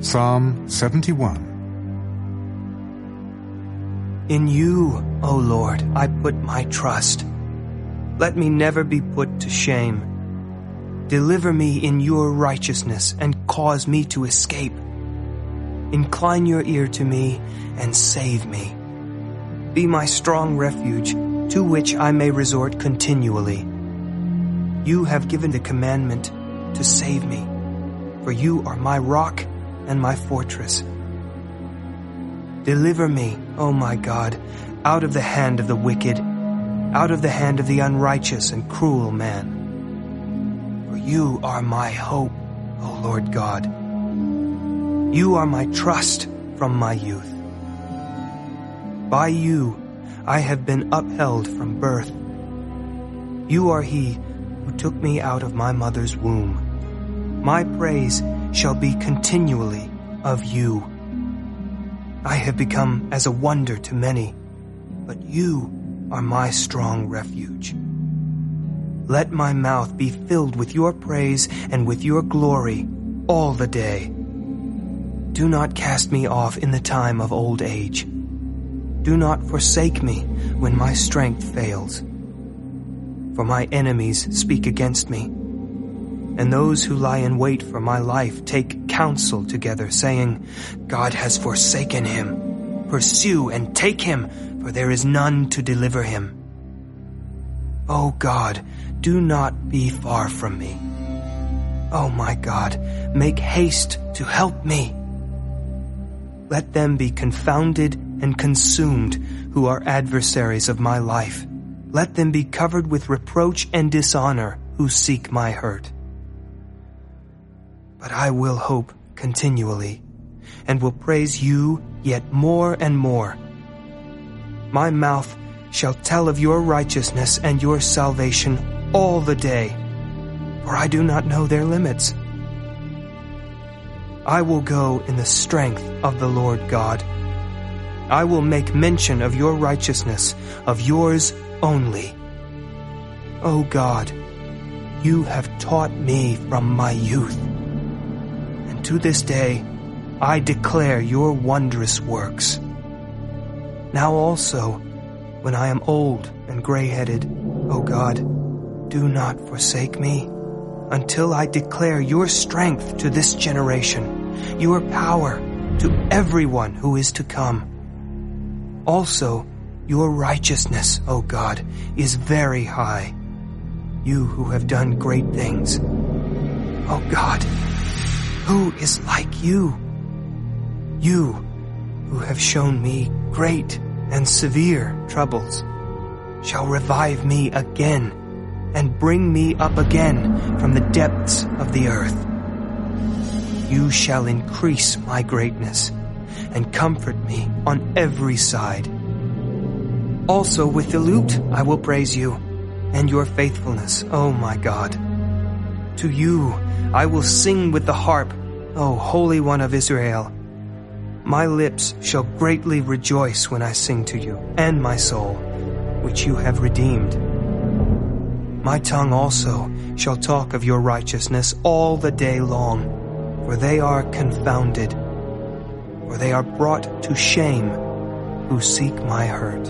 Psalm 71 In you, O Lord, I put my trust. Let me never be put to shame. Deliver me in your righteousness and cause me to escape. Incline your ear to me and save me. Be my strong refuge to which I may resort continually. You have given the commandment to save me, for you are my rock and my fortress. Deliver me, O my God, out of the hand of the wicked, out of the hand of the unrighteous and cruel man. For you are my hope, O Lord God. You are my trust from my youth. By you I have been upheld from birth. You are he who took me out of my mother's womb. My praise shall be continually of you. I have become as a wonder to many, but you are my strong refuge. Let my mouth be filled with your praise and with your glory all the day. Do not cast me off in the time of old age. Do not forsake me when my strength fails. For my enemies speak against me, and those who lie in wait for my life take counsel together, saying, God has forsaken him. Pursue and take him, for there is none to deliver him. O God, do not be far from me. O my God, make haste to help me. Let them be confounded and consumed who are adversaries of my life. Let them be covered with reproach and dishonor who seek my hurt. But I will hope continually and will praise you yet more and more. My mouth shall tell of your righteousness and your salvation all the day, for I do not know their limits. I will go in the strength of the Lord God. I will make mention of your righteousness, of yours only. O God, you have taught me from my youth, and to this day I declare your wondrous works. Now also, when I am old and gray-headed, O God, do not forsake me until I declare your strength to this generation, your power to everyone who is to come. Also, your righteousness, O God, is very high. You who have done great things. O God, who is like you? You who have shown me great and severe troubles shall revive me again and bring me up again from the depths of the earth. You shall increase my greatness and comfort me on every side. Also with the lute I will praise you and your faithfulness, O my God. To you I will sing with the harp, O Holy One of Israel. My lips shall greatly rejoice when I sing to you, and my soul, which you have redeemed. My tongue also shall talk of your righteousness all the day long, for they are confounded, for they are brought to shame who seek my hurt.